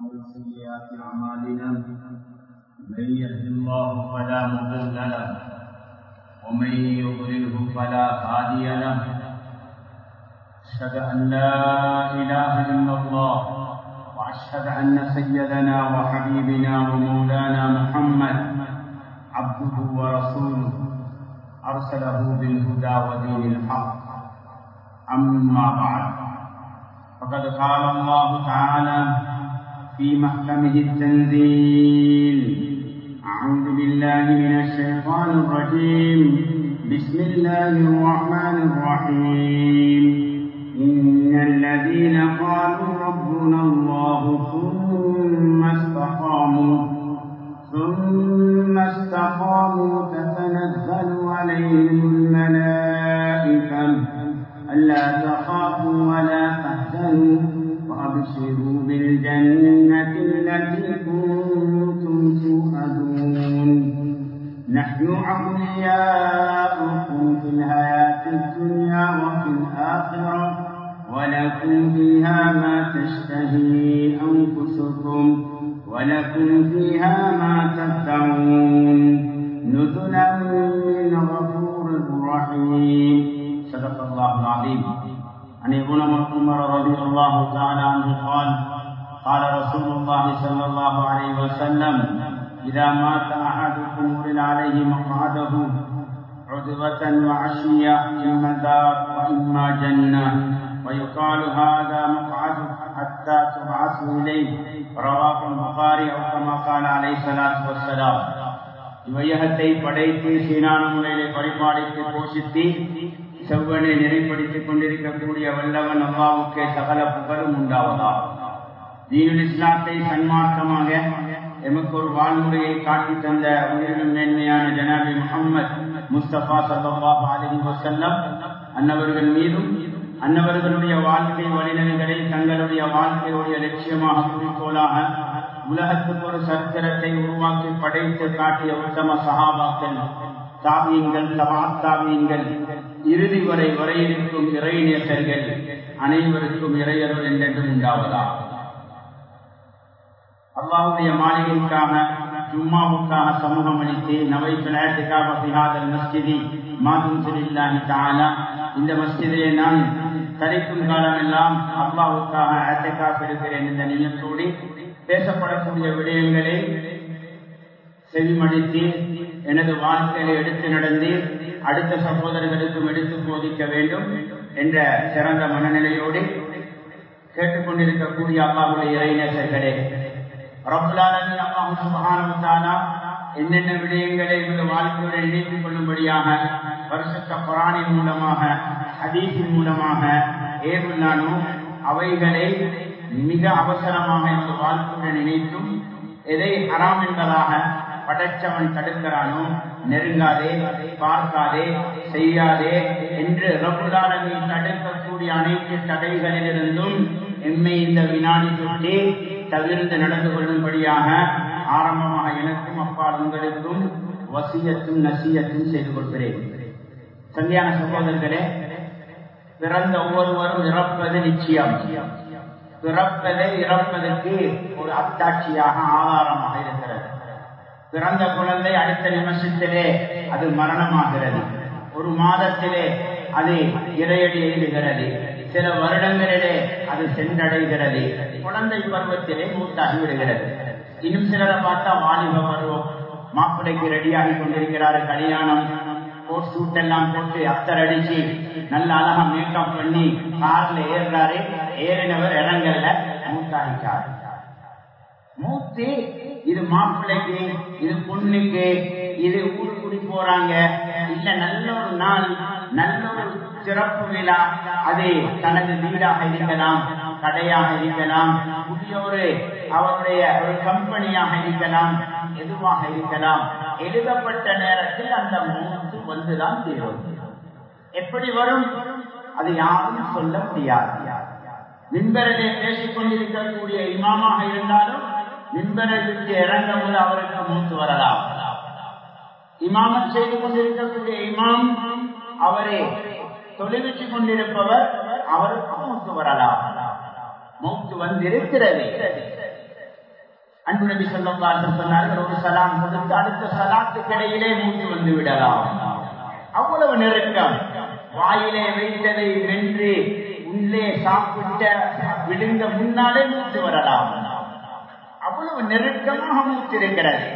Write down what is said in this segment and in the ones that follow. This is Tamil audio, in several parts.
ومن سيئات أعمالنا من يهد الله فلا مضل له ومن يضلله فلا هادي له. أشهد أن لا إله إلا الله وأشهد أن سيدنا وحبيبنا ومولانا محمد عبده ورسوله أرسله بالهدى ودين الحق. أما بعد فقد قال الله تعالى في محكمه التنزيل. أعوذ بالله من الشيطان الرجيم. بسم الله الرحمن الرحيم. إن الذين قالوا ربنا الله وسلم إذا مات أحدكم ولد عليه مقعده عذبة وعشية إما دار وإما جنة ويقال هذا مقعد حتى تبعث إليه رواه البخاري أو كما قال عليه الصلاة والسلام இவையகத்தை படைத்து சீனான முறையிலே பரிபாலித்து போஷித்து செவ்வனை நிறைப்படுத்திக் கொண்டிருக்கக்கூடிய வல்லவன் அல்லாவுக்கே சகல புகழும் உண்டாவதா தீனுல் இஸ்லாத்தை சன்மார்க்கமாக எமக்கு ஒரு வாழ்முறையை காட்டி தந்த உயிரினும் மேன்மையான ஜனாபி முகம்மது முஸ்தபா சல்லாஹ் அலி வசல்லம் அன்னவர்கள் மீதும் அன்னவர்களுடைய வாழ்க்கை வழிநெறிகளை தங்களுடைய வாழ்க்கையுடைய லட்சியமாக குறிக்கோளாக உலகத்துக்கு ஒரு சரித்திரத்தை உருவாக்கி படைத்து காட்டிய உத்தம சகாபாக்கள் தாவியங்கள் தபாத்தாவியங்கள் இறுதி வரை வரையிருக்கும் இறை நேசர்கள் அனைவருக்கும் இறையர்கள் என்றென்றும் உண்டாவதா? அல்லாவுடைய மாளிகைக்காக ஜும்மாவுக்காக சமூகம் அளித்து நவை பிளாட்டுக்காக பிஹாதல் மஸ்ஜிதி மாதும் சிலில்லாஹி தாலா இந்த மஸ்ஜிதிலே நான் தரிக்கும் காலம் எல்லாம் அல்லாவுக்காக ஆட்டைக்காக பெறுகிறேன் இந்த நிலத்தோடு பேசப்படக்கூடிய விடயங்களை செவிமடித்து எனது வாழ்க்கையில எடுத்து நடந்து அடுத்த சகோதரர்களுக்கும் எடுத்து போதிக்க வேண்டும் என்ற சிறந்த மனநிலையோடு கேட்டுக்கொண்டிருக்கக்கூடிய அல்லாவுடைய இறைநேசர்களே. ரபுல்லாலின் அல்லாஹு சுபகானமுத்தானா என்னென்ன விடயங்களை இந்த வாழ்க்கையோடு இணைத்துக் கொள்ளும்படியாக வருஷத்த குரானின் மூலமாக ஹதீஸின் மூலமாக ஏதுள்ளானோ அவைகளை மிக அவசரமாக இந்த வாழ்க்கையுடன் இணைத்தும் எதை அறாம் என்பதாக படைச்சவன் தடுக்கிறானோ நெருங்காதே பார்க்காதே செய்யாதே என்று ரகுலானவை தடுக்கக்கூடிய அனைத்து தடைகளிலிருந்தும் எம்மை இந்த வினாடி தொட்டே தவிர்த்து நடந்து கொள்ளும்படியாக ஆரம்பமாக எனக்கும் அப்பால் உங்களுக்கும் வசியத்தும் நசியத்தும் செய்து கொள்கிறேன் சந்தியான சகோதரர்களே பிறந்த ஒவ்வொருவரும் இறப்பது நிச்சயம். பிறப்பதை இறப்பதற்கு ஒரு அத்தாட்சியாக ஆதாரமாக இருக்கிறது. பிறந்த குழந்தை அடுத்த நிமிஷத்திலே அது மரணமாகிறது. ஒரு மாதத்திலே அது இறையடி எழுதுகிறது சில வருடங்களிலே அது சென்றடைகிறது. குழந்தை பருவத்திலே மூத்தாகி விடுகிறது இன்னும் சிலரை பார்த்தா வாலிப பருவம். மாப்பிள்ளைக்கு ரெடியாகி கொண்டிருக்கிறாரு கல்யாணம். கோட் சூட் எல்லாம் போட்டு அத்தர் அடிச்சு நல்ல அழகா மேக்கப் பண்ணி கார்ல ஏறுறாரு. ஏறினவர் இறங்கல்ல மூத்தாகிட்டார். மூத்து இது மாப்பிள்ளைக்கு இது பொண்ணுக்கு இது ஊர் குடி போறாங்க. இல்ல நல்ல ஒரு நாள் நல்ல ஒரு சிறப்பு விழா அது தனது வீடாக இருக்கலாம் கடையாக இருக்கலாம் புதிய ஒரு அவருடைய ஒரு கம்பெனியாக இருக்கலாம் எதுவாக இருக்கலாம். எழுதப்பட்ட நேரத்தில் அந்த மூத்து வந்துதான் தீரும் எப்படி வரும்? அது யாரும் சொல்ல முடியாது. மின்பரிலே பேசிக் கொண்டிருக்கக்கூடிய இமாமாக இருந்தாலும் மின்பரலுக்கு இறங்க போது அவருக்கு மூத்து வரலாம். இமாமம் செய்து கொண்டிருக்கக்கூடிய இமாம் அவரே தொழிலுச்சு கொண்டிருப்பவர் அவருக்கும் மூத்து வரலாம் மூத்து வந்திருக்கிறது. அன்பு நபி சொல்லி சொன்னார்கள் ஒரு சலாம் கொடுத்து அடுத்த சலாத்துக்கு இடையிலே மூச்சு வந்து விடலாம் அவ்வளவு நெருக்கம். வாயிலே வைத்ததை வென்று உள்ளே சாப்பிட்ட விழுந்த முன்னாலே மூத்து வரலாம். அவ்வளவு நெருக்கமாக மூச்சு இருக்கிறது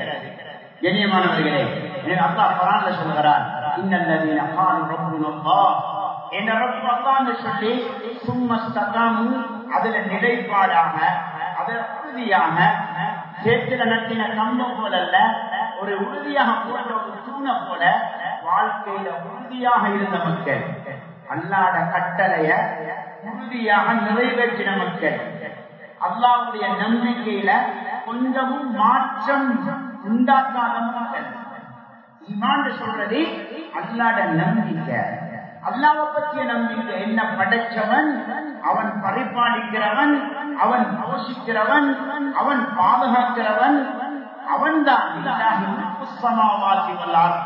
கண்ணியமானவர்களே அல்லா பரான்ல சொல்கிறார் இன்னல்லதீன காலு ரப்புனல்லா என்ன ரப்பு சொல்லி சும்மஸ்தகாமு அதுல நிலைப்பாடாக அதை உறுதியாக சேற்றில நடத்தின கம்பம் போலல்ல ஒரு உறுதியாக போன்ற ஒரு தூணை போல வாழ்க்கையில உறுதியாக இருந்த மக்கள் அல்லாத கட்டளைய உறுதியாக நிறைவேற்றின மக்கள். அல்லாவுடைய நம்பிக்கையில கொஞ்சமும் மாற்றம் உண்டாக்காத மக்கள். ஈமான் சொல்றது அல்லாட நம்பிக்கை. அல்லாவை பற்றிய நம்பிக்கை. என்ன படைச்சவன்? அவன் பரிபாலிக்கிறவன் அவன் போஷிக்கிறவன் அவன் பாதுகாக்கிறவன் அவன் தான் சமாவாசி வல்லார்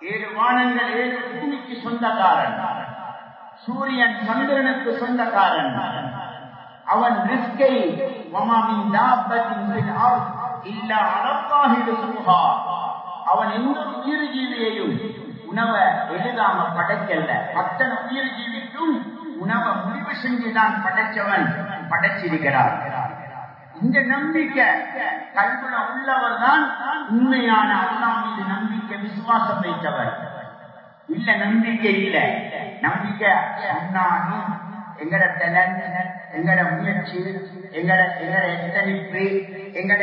ஏழு வானங்கள் ஏழு பூமிக்கு சொந்தக்காரன். சூரியன் சந்திரனுக்கு சொந்தக்காரன். அவன் ரிஸ்கை இல்ல அறப்பாகிடு அவன் எந்த உயிர் ஜீவியையும் உணவை எழுதாம படைக்கல அத்தனை உயிர் ஜீவிக்கும் உணவை முடிவு செஞ்சுதான் படைச்சவன் படைச்சிருக்கிறார். இந்த நம்பிக்கை கல்குல உள்ளவர் தான் உண்மையான அல்லா மீது நம்பிக்கை விசுவாசம் வைத்தவர். இல்ல நம்பிக்கை இல்ல. நம்பிக்கை சொன்னாலும் எங்கட டேலண்ட் எங்கட முயற்சி எங்கட எங்கட எத்தனிப்பு எங்கட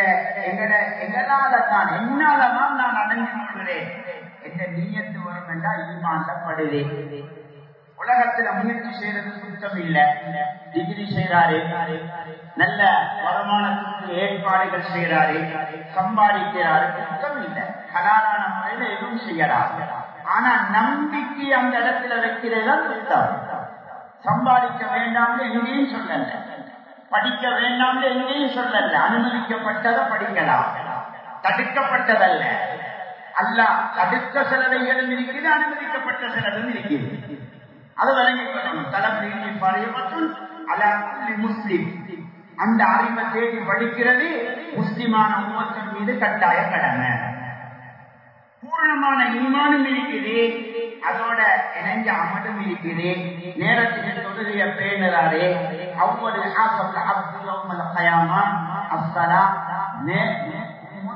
எங்கட எங்களால தான் என்னாலதான் நான் அடங்கி கொள்கிறேன். என்ன நீயத்து வரும் என்றால் ஈமாண்டப்படுதே உலகத்துல முயற்சி செய்யறது சுத்தம் இல்ல. டிகிரி செய்யறாரு நல்ல வருமானத்துக்கு ஏற்பாடுகள் செய்யறாரு சம்பாதிக்கிறாரு. சுத்தம் இல்லை. ஹலாலான முறையில எதுவும் செய்யறாரு. ஆனா நம்பிக்கை அந்த இடத்துல வைக்கிறதா சுத்தம். சம்பாதிக்க வேண்டாம்னு எங்கேயும் சொல்லல. படிக்க வேண்டாம்னு எங்கேயும் சொல்லல. அனுமதிக்கப்பட்டதை படிக்கலாம். தடுக்கப்பட்டதல்ல. அல்ல தடுத்த செலவைகளும் இருக்கிறது அனுமதிக்கப்பட்ட சிலதும் இருக்கிறது. அது விளங்கிக் கொள்ளணும் மற்றும் அலி முஸ்லிம். அந்த அறிவை தேடி படிக்கிறது முஸ்லிமான உமத்தின் மீது கட்டாய கடமை. பூரணமான ஈமானும் இருக்குது அதோட இணைஞ்ச அமலும் இருக்குது நேரத்துக்கு தொழுகைய பேணுறாரு. அவ்வளவு கயாமா அஸ்தலா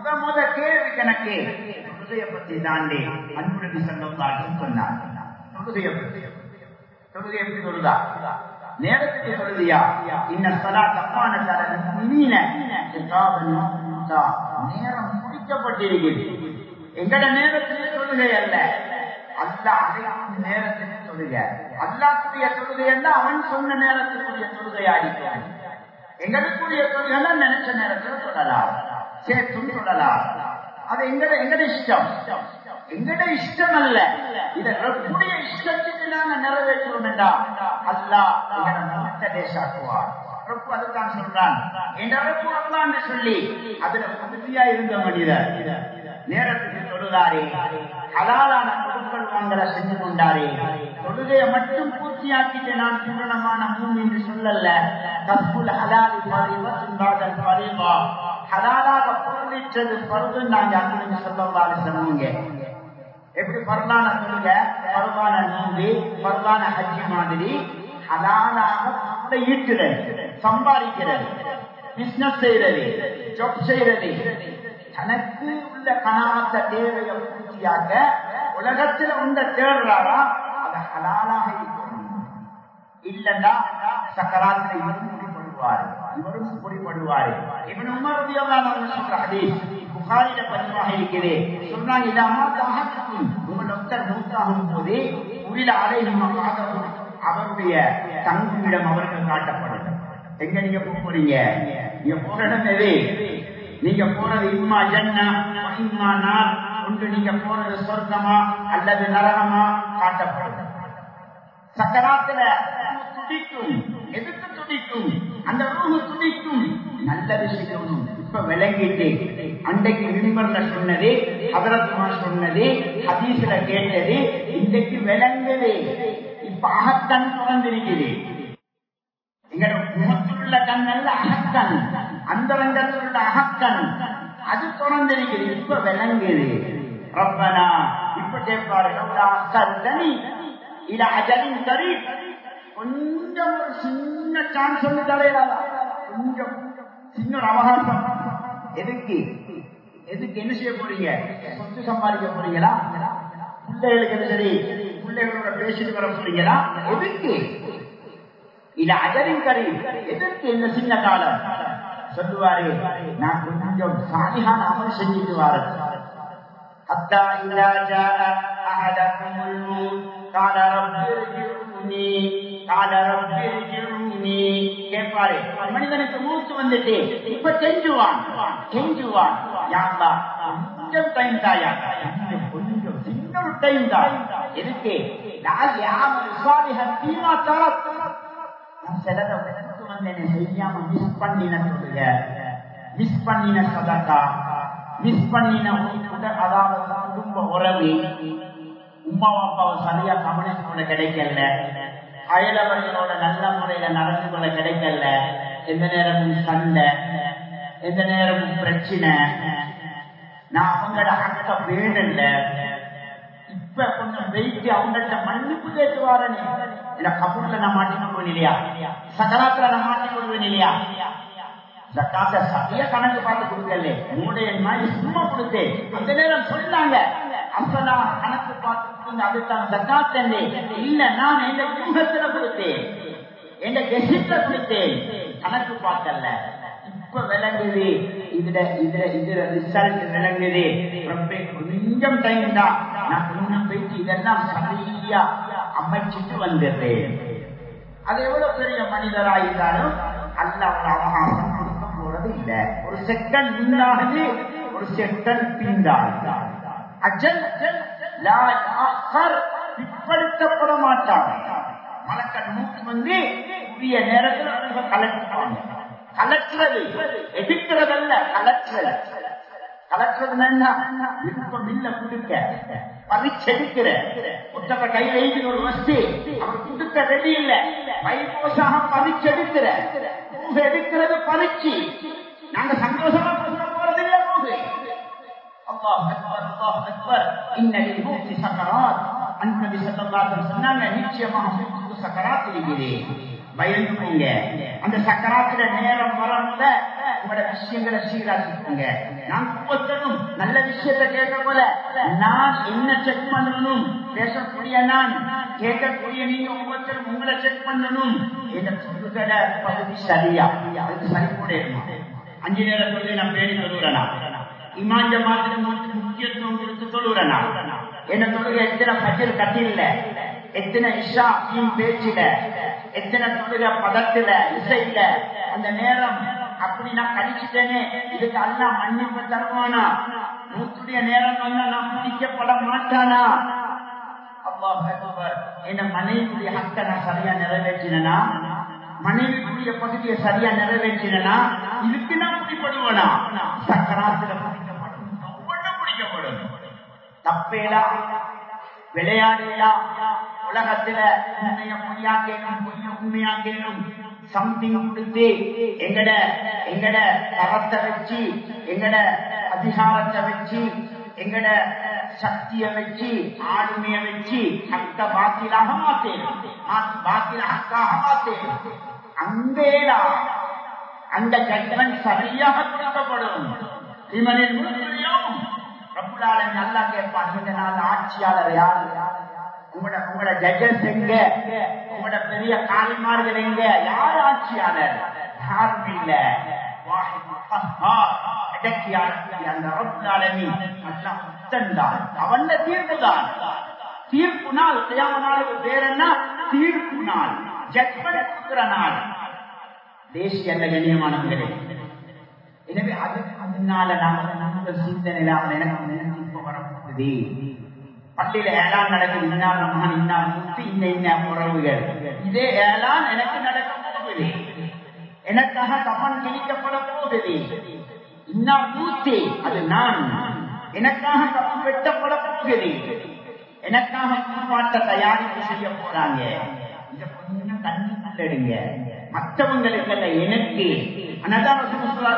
முத முத கேள்வி கணக்கு. பத்தி தாண்டி அன்புடன் செல்லும் சொன்னார். தொழுகை எப்படி சொல்லுதா? நேரத்துக்கு சொல்லுதியா? இன்ன சலா தப்பான நேரம் முடிக்கப்பட்டிருக்கிறது எங்கட நேரத்திலே தொழுகை அல்ல. அல்ல அனைத்து நேரத்திலே தொழுகை அல்லாக்குரிய தொழுகை அல்ல அவன் சொன்ன நேரத்துக்குரிய தொழுகை அடிக்கிறான் எங்களுக்குரிய தொழுகை நினைச்ச நேரத்தில் சொல்லலாம். சேர்த்தும் சொல்லலாம் அது எங்கட எங்கட இஷ்டம்? எங்கட இஷ்டம் அல்ல இத ரப்புடைய இஷ்டத்துக்கு நாங்க நிறைவேற்றுவோம் என்றா? அல்லா எங்கட மனத்தை லேசாக்குவார் ரப்பு அதுதான் சொல்றான். என் ரப்பு அல்லான்னு சொல்லி அதுல உறுதியா இருந்த மனிதர். நேரத்துக்கு தொழுதாரே. ஹலாலான பொருட்கள் வாங்கல செஞ்சு கொண்டாரே. மட்டும் பூர்த்தியாக்கிட்டு நான் பூரணமான என்று சொல்லல தப்புல் ஹலாலி பறிவா சிந்தாதல் பறிவா ஹலாலாக பொருளிச்சது பருது நாங்க அங்கே சொல்லவாறு சொன்னீங்க. எப்படி பரவான தொழுக பரவான நோம்பு பரவான ஹஜ்ஜி மாதிரி ஹலாலாக ஈட்டுறது சம்பாதிக்கிறது பிசினஸ் செய்யறது ஜப் செய்யறது தனக்கு உள்ள கணாத்த தேவையை பூர்த்தியாக உலகத்தில் உண்ட தேடுறாரா? அது ஹலாலாக இருக்கணும் இல்லைன்னா சக்கராத்திரை இவரும் முடிப்படுவாரு இவரும் முடிப்படுவாரு இவன் உமரதி எல்லாம் சொல்ற ஹதீஸ் புகாரில பதிவாக இருக்கிறே சொன்னாங்க இல்லாம தாகத்துக்கும் உங்கள் டாக்டர் மூத்தாகும் போது உள்ள அலையும் அவருடைய தங்குமிடம் அவர்கள் காட்டப்படும். எங்க நீங்க போறீங்க? நீங்க போற இடம் எது? நீங்க போறது இம்மா ஜன்னா இம்மா நார். ஒன்று நீங்க போறது சொர்க்கமா அல்லது நரகமா? காட்டப்படும். சக்கராத்துல துடிக்கும். எதுக்கு துடிக்கும்? அந்த ரூஹு துடிக்கும் நல்லது செய்யணும் இப்ப விளங்கிட்டு. அன்றைக்கு விரும்பர்ல சொன்னது அவரத்மா சொன்னது ஹதீஸ்ல கேட்டது இன்றைக்கு விளங்குது. இப்ப அகத்தன் திறந்திருக்குது எங்களோட முகத்துள்ள கண்ணல்ல அகத்தன். அகக்கண் அந்த ரங்கத்தில் உள்ள அகக்கண் அது திறந்திருக்குது இப்ப விளங்குது. ரப்பனா இப்ப கேட்பாரு தனி. இல அஜலின் சரி கொஞ்சம் ஒரு சின்ன சான்ஸ் ஒன்று தலையிடாதா கொஞ்சம் சின்ன ஒரு அவகாசம் எதுக்கு எதுக்கு என்ன செய்ய போறீங்க சொத்து சம்பாதிக்க போறீங்களா பிள்ளைகளுக்கு சரி பிள்ளைகளோட பேசிட்டு வர போறீங்களா எதுக்கு இது அஜரின் கரி எதற்கு இந்த சின்ன காலம் சொல்லுவாரு நான் கொஞ்சம் சாலிகான அமல் செஞ்சுட்டு வாரேன் حتى إذا جاء أحدكم الموت قال رب ارجعوني قال رب ارجعوني கேட்பாரு மனிதனுக்கு மூச்சு வந்துட்டு இப்ப செஞ்சுவான் செஞ்சுவான் யாந்தா கொஞ்சம் டைம் தாயா கொஞ்சம் சின்ன டைம் தான் எதுக்கு நான் யாமல் சுவாமிகள் தீமா தரத் நான் சிலதை உனக்கு வந்து செய்யாம மிஸ் பண்ணின சொல்லுங்க மிஸ் பண்ணின சதக்கா மிஸ் பண்ணின அதாவது குடும்ப உறவு உமா அப்பாவை சரியா கவனிச்சு கிடைக்கல அயலவர்களோட நல்ல முறையில நடந்து கொள்ள கிடைக்கல. எந்த நேரமும் சண்டை எந்த நேரமும் பிரச்சனை. நான் அவங்களோட அக்க வேண்டல. இப்ப கொஞ்சம் வெயிட்டு அவங்கள்ட்ட மன்னிப்பு கேட்டு வாரனே இல்ல கபூர்ல நான் மாட்டிக்கொள்வேன் இல்லையா? சகலாத்துல நான் மாட்டிக்கொள்வேன் இல்லையா? ஜக்காத்த சரியா கணக்கு பார்த்து கொடுக்கல மூடைய மாதிரி சும்மா கொடுத்தேன் அந்த நேரம் சொன்னாங்க. அசலா கணக்கு பார்த்து அதுதான் ஜக்காத் இல்ல நான் எந்த குடும்பத்துல கொடுத்தேன். எந்த கெசிட்ல கொடுத்தேன். கணக்கு பார்க்கல இப்ப விளங்குது. இதுல இதுல இதுல ரிசல்ட் விளங்குது. ரொம்ப கொஞ்சம் டைம் தான். நான் இன்னும் போயிட்டு இதெல்லாம் சரியா அமைச்சிட்டு வந்துடுறேன். அது எவ்வளவு பெரிய மனிதராயிருந்தாலும் அல்ல ஒரு அவகாசம் கொடுக்க போறது இல்ல. ஒரு செகண்ட் முன்னாகுது ஒரு செகண்ட் பின்னால் அஜல் பிற்படுத்தப்பட மாட்டாங்க. மலக்கண் மூக்கு வந்து உரிய நேரத்தில் கலட்டுவாங்க கலற்றுறது எதிர்க்கிறதல்ல கலற்றுறது கலற்றுறதுன்னா விருப்பம் இல்ல கொடுக்க. பறிச்செடுக்கிற கையில எழுதி ஒரு வஸ்து. அவர் கொடுக்க ரெடி இல்ல. வைபோசாக பறிச்செடுக்கிற எடுக்கிறது பறிச்சு நாங்க சந்தோஷமா கொடுக்க போறது இல்ல போது சக்கராத் சொன்னாங்க நிச்சயமாக சக்கராத் பயந்துக்கோங்க. அந்த சக்கராத்துல நேரம் வரமுல உங்களோட விஷயங்களை சீராக்கிக்கோங்க. நான் ஒவ்வொருத்தரும் நல்ல விஷயத்தை கேட்க போல நான் என்ன செக் பண்ணணும்? பேசக்கூடிய நான் கேட்கக்கூடிய நீங்க ஒவ்வொருத்தரும் உங்களை செக் பண்ணணும். என்ன சொல்லுகிற பகுதி சரியா? அதுக்கு சரி கூட அஞ்சு நேரம் சொல்லி நான் பேணி சொல்லுறேனா இமாஞ்ச மாதிரி முக்கியத்துவம் கொடுத்து சொல்லுறேனா என்ன சொல்லுங்க எத்தனை பஜல் கட்டில எத்தனை இஷா பேச்சில எத்தனை தொழுகை பதத்துல இசையில அந்த நேரம் அப்படி நான் கழிச்சுட்டேனே இதுக்கு அல்லா மன்னிப்பு தருவானா? நூற்றுடைய நேரம் வந்தா நான் பிடிக்கப்பட மாட்டானா? என்ன மனைவியுடைய ஹக்க நான் சரியா நிறைவேற்றினா மனைவிக்குரிய பகுதியை சரியா நிறைவேற்றினா இதுக்கு நான் பிடிப்படுவேனா சக்கராத்துல பிடிக்கப்படும் பிடிக்கப்படும் தப்பேடா விளையாடா உலகத்துல உண்மைய பொய்யாக்கேனும் பொய்ய கேட்கணும் சம்திங் கொடுத்து எங்கட எங்கட தரத்தை வச்சு எங்கட அதிகாரத்தை வச்சு எங்கட சக்தியை வச்சு ஆளுமையை வச்சு ஹக்க பாத்திலாக மாத்தேன். பாத்தில ஹக்காக மாத்தேன். அங்கேடா அந்த கட்டணம் சரியாக கொடுக்கப்படும் இவனின் முன்னிலையும் ரப்புலாளன் நல்லா கேட்பான் இந்த நாள் ஆட்சியாளர் யாரு? உங்களோட உங்களோட ஜட்ஜஸ் எங்க? உங்களோட பெரிய காலிமார்கள் எங்க? யார் ஆட்சியாளர்? யாரும் இல்ல. அவன் தீர்ப்புதான் தீர்ப்பு நாள் செய்யாம நாளுக்கு பேர் என்ன? தீர்ப்பு நாள். ஜட்மெண்ட் நாள். தேசிய அல்ல கண்ணியமானவர்களே. எனவே அது அதனால நாங்கள் நம்ம சிந்தனை எனக்கு வரப்போகுது. பள்ளியில ஏழாம் நடக்குது இன்னார் மகன் இன்னார் முத்து இந்த இன்ன உறவுகள் இதே ஏழாம் எனக்கு நடக்க போகுது எனக்காக கவன் கிழிக்கப்பட போகுது இன்னார் மூத்தி அது நான் எனக்காக கவன் வெட்டப்பட போகுது எனக்காக பாட்ட தயாரிப்பு செய்ய போறாங்க இந்த கொஞ்சம் தண்ணி எடுங்க மற்றவங்களுக்கு அல்ல எனக்கு அதான் ரசூலுல்லாஹி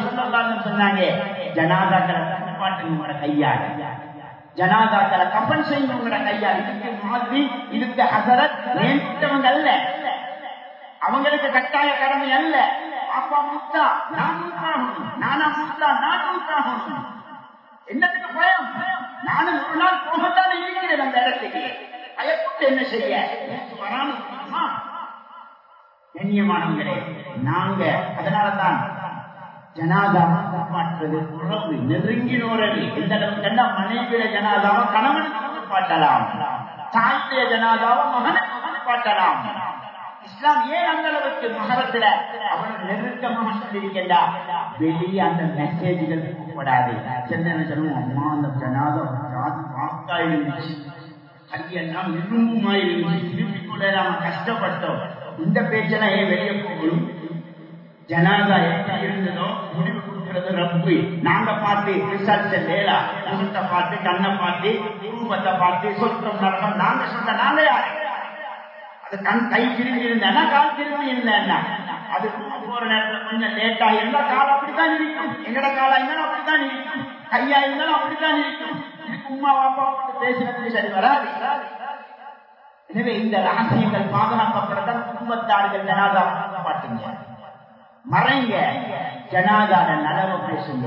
ஸல்லல்லாஹு அலைஹி சொன்னாங்க ஜனாதாக்களை குளிப்பாட்டுங்க உங்களோட கையால ஜனாதாக்களை கப்பன் செய்யணுங்கிற உங்களோட இதுக்கு மாதிரி இதுக்கு ஹசரத் நேர்த்தவங்க அல்ல அவங்களுக்கு கட்டாய கடமை அல்ல. அப்பா முத்தா நான் மூத்தாகணும் நானா முத்தா நான் மூத்தாகணும் என்னத்துக்கு பயம்? நானும் ஒரு நாள் போகத்தான் இருக்கிறேன் அந்த இடத்துக்கு. பயப்பட்டு என்ன செய்ய? வரானுமா கண்ணியமானவங்களே நாங்க அதனாலதான் ஜனாதா காப்பாற்றுவது உறவு நெருங்கினோரது எந்த அளவுக்கு மனைவிய ஜனாதாவை கணவனுக்கு பாட்டலாம் தாயுடைய ஜனாதாவை மகனுக்கு பாட்டலாம் இஸ்லாம் ஏன் அந்த அளவுக்கு மகரத்துல அவனுக்கு நெருக்கமாக சொல்லியிருக்கா வெளியே அந்த மெசேஜ்கள் கூடாது சென்னை சொல்லுவோம் அம்மா அந்த ஜனாதம் வாக்கா இருந்துச்சு கையெல்லாம் இரும்புமா இருந்துச்சு. திருப்பி கூட நாம கஷ்டப்பட்டோம். இந்த பேச்செல்லாம் ஏன் வெளியே போகணும்? ஜனாதா எப்படி இருந்ததோ முடிவு கொடுக்கிறது ரப்பு. நாங்க பார்த்து ரிசர்ச் லேலா முகத்தை பார்த்து கண்ணை பார்த்து குடும்பத்தை பார்த்து சொத்தம் நடக்கும் நாங்க சொன்ன நாங்க யாரு? அது கண் கை திரும்பி இருந்தா கால் திரும்பி இருந்தா அது போற நேரத்துல கொஞ்சம் லேட்டா இருந்தா கால் அப்படித்தான் இருக்கும் எங்கட காலா இருந்தாலும் அப்படித்தான் இருக்கும் கையா இருந்தாலும் அப்படித்தான் இருக்கும் இதுக்கு உமா வாப்பா பேசுறது சரி வராது. எனவே இந்த ரகசியங்கள் பாதுகாக்கப்படத்தான் குடும்பத்தார்கள் ஜனாதா பாட்டுங்க மறைங்க. ஜனாதார நலவ பேசுங்க.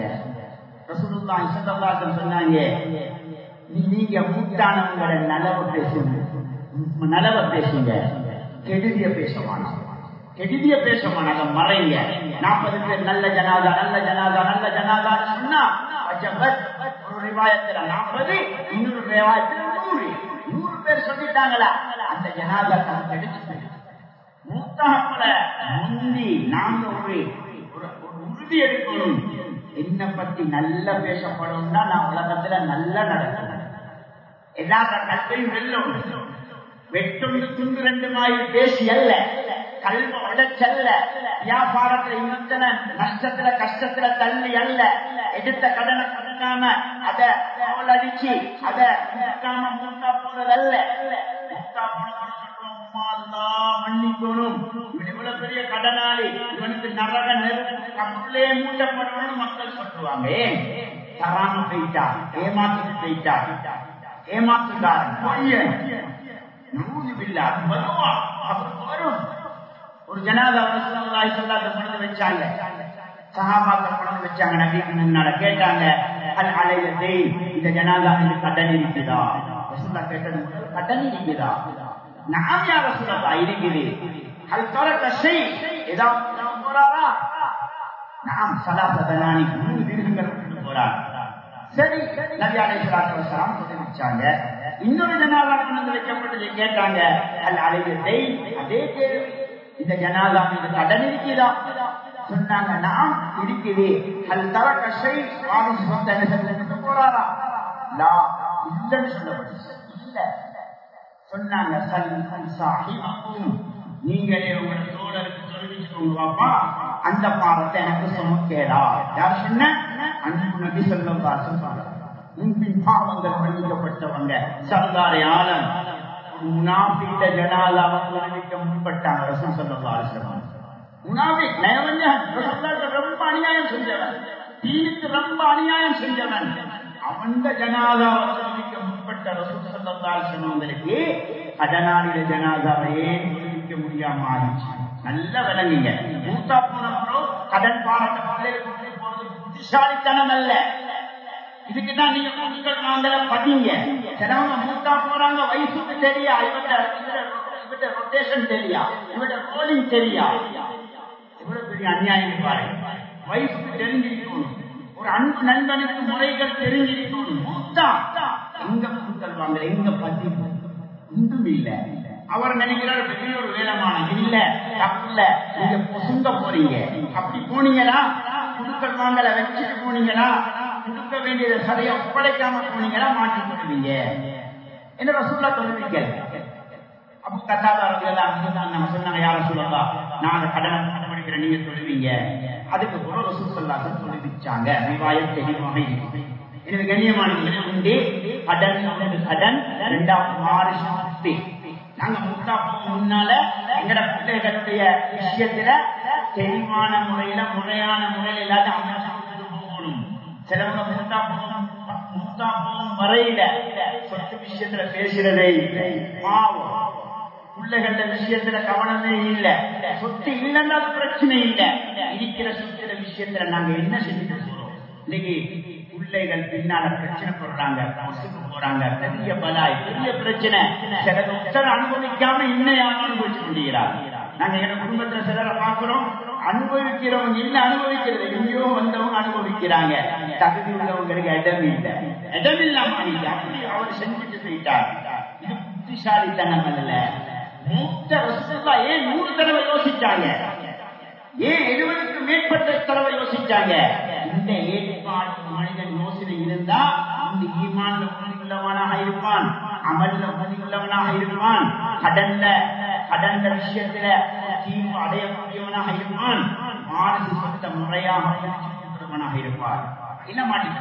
ரசூலுல்லாஹி ஸல்லல்லாஹு சொன்னாங்க நீங்க கூட்டானவங்கள நலவ பேசுங்க. நலவ பேசுங்க. கெடுதிய பேசவானா கெடுதிய பேசவானா அதை மறைங்க. நாற்பது பேர் நல்ல ஜனாதா நல்ல ஜனாதா நல்ல ஜனாதா சொன்னா ஒரு ரிவாயத்துல நாற்பது இன்னொரு ரிவாயத்துல நூறு. நூறு பேர் சொல்லிட்டாங்களா? அந்த ஜனாதா தான் எடுத்து மூத்தாப்புல முந்தி நாங்க ஒரு உறுதி எடுக்கணும். என்ன பத்தி நல்ல பேசப்படும்னா நான் உலகத்துல நல்லா நடக்கணும். எல்லா கல்வையும் வெல்லும். வெட்டும் துண்டு ரெண்டு மாதிரி பேசி அல்ல. கல்வ உடைச்சல்ல. வியாபாரத்துல இன்னத்தன நஷ்டத்துல கஷ்டத்துல தள்ளி அல்ல. எடுத்த கடனை கொடுக்காம அத அடிச்சு அத மூக்காம மன்னிக்கணும். இவன் இவ்வளவு பெரிய கடனாளி. இவனுக்கு நரக மூட்டப்படணும்னு மக்கள் சொல்லுவாங்க. தராம போயிட்டா போயிட்டா. பொய்யன். வருவா அவருக்கு வரும். ஒரு ஜனாதா ரசூலுல்லாஹி ஸல்லல்லாஹு அலைஹி வச்சாங்க. சஹாபாக்கள் கொண்டு வச்சாங்க. நபிக்கு முன்னால கேட்டாங்க அல் இந்த ஜனாதா கடன் இருக்குதா ரசூலுல்லாஹ் கேட்டது கடன் இருக்குதா நாம் யார ரசூலுல்லாஹ் இருக்குது ஹல் தரக ஷை ஏதாவது போறாரா நாம் சலாச தனானி மூணு திருகங்கள் போறார் சரி நபி அலைஹிஸ்ஸலாத்து சொல்லி வச்சாங்க இன்னொரு ஜனாதா கொண்டு வைக்கப்பட்டது கேட்டாங்க அல் அலையத்தை அதே கேள்வி இந்த ஜனாதா மீது கடன் இருக்கிறதா சொன்னாங்க நாம் இருக்குது அல் தர கஷை சுவாமி சொந்த போறாரா லா இல்லைன்னு சொல்லப்பட்டு இல்ல சொன்னாங்க நீங்களே உங்களோட தோழருக்கு தெரிவிச்சுக்கோங்க அந்த பாவத்தை எனக்கு சுமக்கேடா யார் சொன்ன? அன்பு நபி சொல்லும் முன்பின் பாவங்கள் மன்னிக்கப்பட்டவங்க. சர்தாரி ஆலம். முனாபிட்ட ஜனாலாவை குழந்தைக்க முன்பட்டாங்க ரசம் சொல்லலாம் முனாபி நயவஞ்சன் ரொம்ப அநியாயம் செஞ்சவன். தீனுக்கு ரொம்ப அநியாயம் செஞ்சவன். ஜனாதாவை சொல்லிக்க முற்பட்ட ரசூல் சல்லல்லாஹு சொன்னவங்களுக்கு கடனாளிட ஜனாதாவை ஏன் சொல்லிக்க முடியாம ஆயிடுச்சு? நல்ல விளங்குங்க. மூத்தா போனவங்களோ கடன் பாடத்தை போறது புத்திசாலித்தனம் அல்ல. இதுக்குதான் நீங்க பொருட்கள் வாங்கல பதிங்க சிலவங்க மூத்தா போறாங்க வயசுக்கு தெரியா? இவட்ட இவட்ட ரொட்டேஷன் தெரியா? இவட்ட ரோலிங் தெரியா? எவ்வளவு பெரிய அநியாயம் பாருங்க. வயசுக்கு தெரிஞ்சிருக்கணும். ஒரு அன்பு நண்பனுக்கு முறைகள் தெரிஞ்சிருக்கணும். மூத்தா எங்க பொருட்கள் எங்க பத்தி ஒன்றும் இல்லை. அவர் நினைக்கிறார் பெரிய ஒரு வேலைமான இல்ல தப்புல நீங்க பொசுங்க போறீங்க. அப்படி போனீங்களா? குடுக்கல் வாங்கல வச்சுட்டு போனீங்களா? கொடுக்க வேண்டியதை சரியா ஒப்படைக்காம போனீங்கன்னா மாற்றி போடுவீங்க என்ன ரசூல்லா சொல்லுவீங்க அப்ப கத்தாதாரர்கள் நம்ம சொன்னாங்க யார சொல்லலாம் நான் அந்த கடனை கண்டுபிடிக்கிறேன் நீங்க சொல்லுவீங்க. அதுக்கு கூட ரசூல் சொல்லாத சொல்லிவிச்சாங்க விவாயம் தெளிவாக இருக்கு. எனவே கண்ணியமான உண்டு கடன் அடன் இரண்டாவது மாறு சொத்து நாங்க முட்டா முன்னால எங்கட புத்தகத்துடைய விஷயத்துல தெளிவான முறையில முறையான முறையில எல்லாத்தையும் அமைச்சு போகணும். சிலவங்க மூத்தா முத்தாப்பும் வரையில சொத்து விஷயத்துல பேசுறதே இல்லை. பாவம். பிள்ளைகள விஷயத்துல கவனமே இல்ல. சொத்து இல்லைன்னா பிரச்சனை இல்ல. இருக்கிற சொத்துல விஷயத்துல நாங்க என்ன செஞ்சுட்டு போறோம்? இன்னைக்கு பிள்ளைகள் பின்னால பிரச்சனை போடுறாங்க மசுக்கு போறாங்க பெரிய பலாய் பெரிய பிரச்சனை. சில உத்தர அனுபவிக்காம இன்னையாக அனுபவிச்சு கொண்டிருக்கிறார். நாங்க எங்க குடும்பத்துல சிலரை பாக்குறோம் அனுபவிக்கிறவங்க இல்ல அனுபவிக்கிறது? எங்கேயோ வந்தவங்க அனுபவிக்கிறாங்க. தகுதி உள்ளவங்களுக்கு இடம் இல்லை. இடம் இல்லாம அப்படி அவர் செஞ்சுட்டு போயிட்டார். இது புத்திசாலித்தனம் அல்ல. மூத்த வசதா ஏன் நூறு தடவை யோசிச்சாங்க? ஏன் எழுபதுக்கு மேற்பட்ட தடவை யோசிச்சாங்க? இந்த ஏற்பாடு மனிதன் யோசனை இருந்தா இந்த ஈமான்ல உறுதி உள்ளவனாக இருப்பான் அமல்ல உறுதி உள்ளவனாக இருப்பான் கடன்ல கடந்த விஷயத்துல தீர்வு அடையக்கூடியவனாக இருப்பான் மானசி சொத்த முறையாக பிடிச்சுக்கொண்டவனாக இருப்பார் இல்ல மாட்டிக்க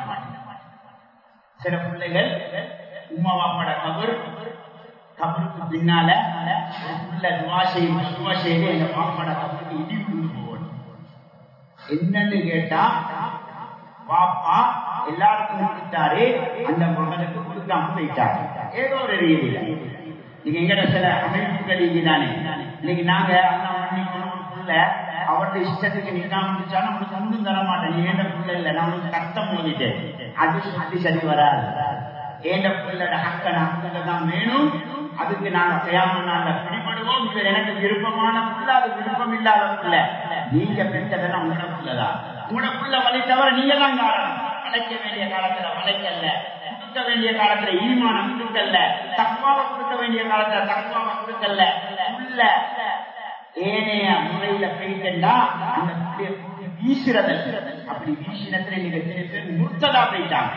சில பிள்ளைகள் உமாவாப்பட கபர் கபருக்கு பின்னால உள்ள துவா செய்யும் எங்க பாப்பாட கபருக்கு இடி விழுந்து போகணும். என்னன்னு கேட்டா பாப்பா எல்லாருக்கும் கொடுத்தாரு அந்த மகனுக்கு கொடுக்காம போயிட்டாரு ஏதோ ஒரு ரீதியில. நீங்க எங்கட சில அமைப்புகள் இங்கதானே. இன்னைக்கு நாங்க அண்ணா மன்னிக்கணும் அவருடைய இஷ்டத்துக்கு நிக்காம முடிச்சா நம்மளுக்கு ஒன்றும் தர மாட்டேன். நீ ஏண்ட புள்ள இல்ல? நம்மளுக்கு கஷ்டம் மோதிட்டு அது சுத்தி சரி வராது. ஏண்ட பிள்ளோட ஹக்க நமக்கு தான் வேணும். அதுக்கு நாங்க செய்யாம நாங்க பிடிபடுவோம். எனக்கு விருப்பமான புள்ள. அது விருப்பம் இல்லாத பிள்ளை. நீங்க பெற்றதெல்லாம் உங்களோட பிள்ளைதான். உங்களோட புள்ள வழி தவிர நீங்க தான் காரணம். வளைக்க வேண்டிய காலத்துல வளைக்கல்ல கொடுக்க வேண்டிய காலத்துல ஈமானம் கொடுக்கல்ல தக்குவாவை கொடுக்க வேண்டிய காலத்துல தக்குவாவை கொடுக்கல உள்ள ஏனைய முறையில போயிட்டா அந்த வீசுறது அப்படி வீசினத்துல நீங்க சில பேர் முர்த்ததா போயிட்டாங்க.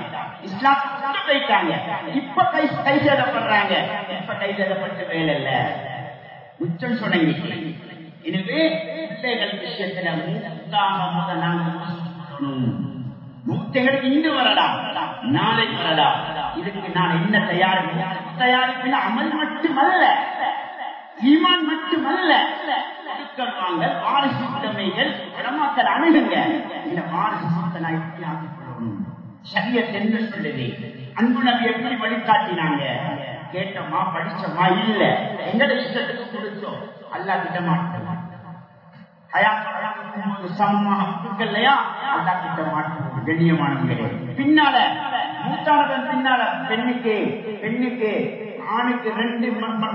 இஸ்லாத்துக்கு போயிட்டாங்க. இப்ப கை கை சேதப்படுறாங்க இப்ப கை சேதப்பட்டு வேலை இல்ல உச்சம் சொன்னீங்க எனவே பிள்ளைகள் விஷயத்துல மூத்தாக முத நாங்க மூத்தைகளுக்கு இன்று வரலாம் நாளை வரலாம் இதுக்கு நான் என்ன தயாரிப்பு? தயாரிப்பு அமல் மட்டுமல்ல ஈமான் மட்டுமல்ல. கொடுக்கல் வாங்கல் வாரிசு உடைமைகள் உடமாக்கல் அணுகுங்க. இந்த வாரிசு சொத்தை நான் எப்படி ஆக்கிக் கொள்ளணும் சரியத் என்ன சொல்லுது. அன்பு நபி எப்படி வழிகாட்டினாங்க? கேட்டோமா படிச்சோமா? இல்ல. எங்கட இஷ்டத்துக்கு கொடுத்தோம். அல்லா கிட்ட மாட்டோம் சமமாக இருக்கலையா அல்லா கிட்ட மாட்டோம் கண்ணியமானவங்களே பின்னால மூத்தானதன் பின்னால பெண்ணுக்கு பெண்ணுக்கு ஆணுக்கு ரெண்டு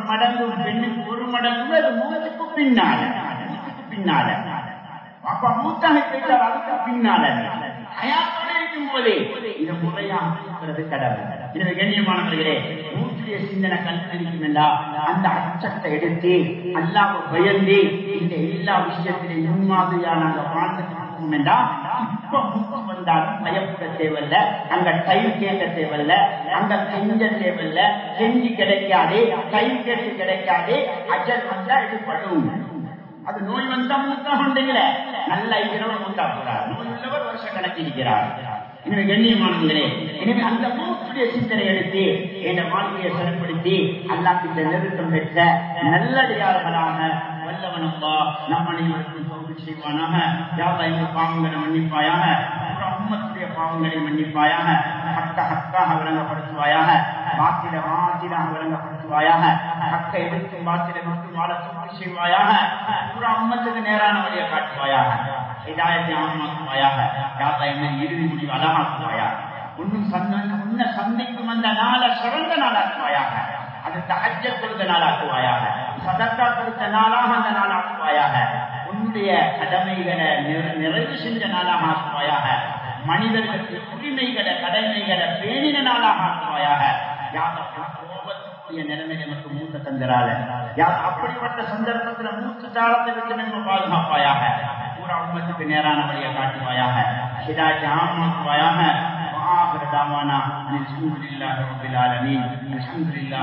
மடங்கு பெண்ணுக்கு ஒரு மடங்கு அது மூணுக்கு பின்னால. பின்னால. அப்ப மூத்தாக போயிட்டார் அதுக்கு பின்னால. ஹயாத்தோட இருக்கும் போதே இதை முறையாக இருக்கிறது கடமை எனவே கண்ணியமானவர்களே மூத்திரிய சிந்தனை கல்விக்கும் அந்த அச்சத்தை எடுத்து அல்லாம பயந்து இந்த எல்லா விஷயத்திலையும் முன்மாதிரியா நாங்க வாழ்ந்துட்டு இருக்கோம் என்றா இப்ப பயப்பட தேவையில்ல அங்க டைம் கேட்க தேவையில்ல அங்க கெஞ்ச தேவையில்ல கெஞ்சி கிடைக்காது டைம் கேட்டு கிடைக்காது அஜல் வந்தா எடுப்படும். அது நோய் வந்தா மூத்தா கொண்டீங்களே. நல்ல இருக்கிறவர் மூத்தா போறார் நோய் உள்ளவர் வருஷ கணக்கு இருக்கிறார் எனவே கண்ணியமானவங்களே எனவே அந்த மூத்துடைய சிந்தனை எடுத்து என் வாழ்க்கையை சரிப்படுத்தி இந்த நெருக்கம் பெற்ற நல்லடியார்களாக வல்லவனப்பா நம் அனைவருக்கும் சோறு செய்வானாக. யாவா எங்கள் பாவங்களை மன்னிப்பாயாக உம்மத்துடைய பாவங்களை மன்னிப்பாயாக ஹக்க ஹக்காக விளங்கப்படுத்துவாயாக வாத்திர வாசிலாக விளங்கப்படுத்துவாயாக ஹக்க எதிர்க்கும் வாத்திர விட்டு வாழ சூழ்ச்சி செய்வாயாக பூரா உம்மத்துக்கு நேரான வழியை காட்டுவாயாக இதாயத்தை ஆமாக்குவாயாக யாவா என்ன இறுதி முடிவு அழகாக்குவாயாக. ஒன்னும் சந்தன் உன்ன சந்திக்கும் அந்த நாளை சிறந்த நாளாக்குவாயாக அது தகஜ கொடுத்த நாளாக்குவாயாக சதக்கா கொடுத்த நாளாக அந்த நாளாக்குவாயாக உன்னுடைய கடமைகளை நிறைவு செஞ்ச நாளாக ஆக்குவாயாக மனிதர்களுக்கு உரிமைகளை கடமைகளை பேணின நாளாக ஆக்குவாயாக நிலைமை நமக்கு மூத்த தந்திரால யார் அப்படிப்பட்ட சந்தர்ப்பத்தில் மூத்த தாளத்தை விட்டு நம்ம பாதுகாப்பாயாக? பூரா உண்மத்துக்கு நேரான வழியை காட்டுவாயாக. ஹிதாயத்தை ஆமாக்குவாயாக. وآخر دعوانا أن الحمد لله رب العالمين الحمد لله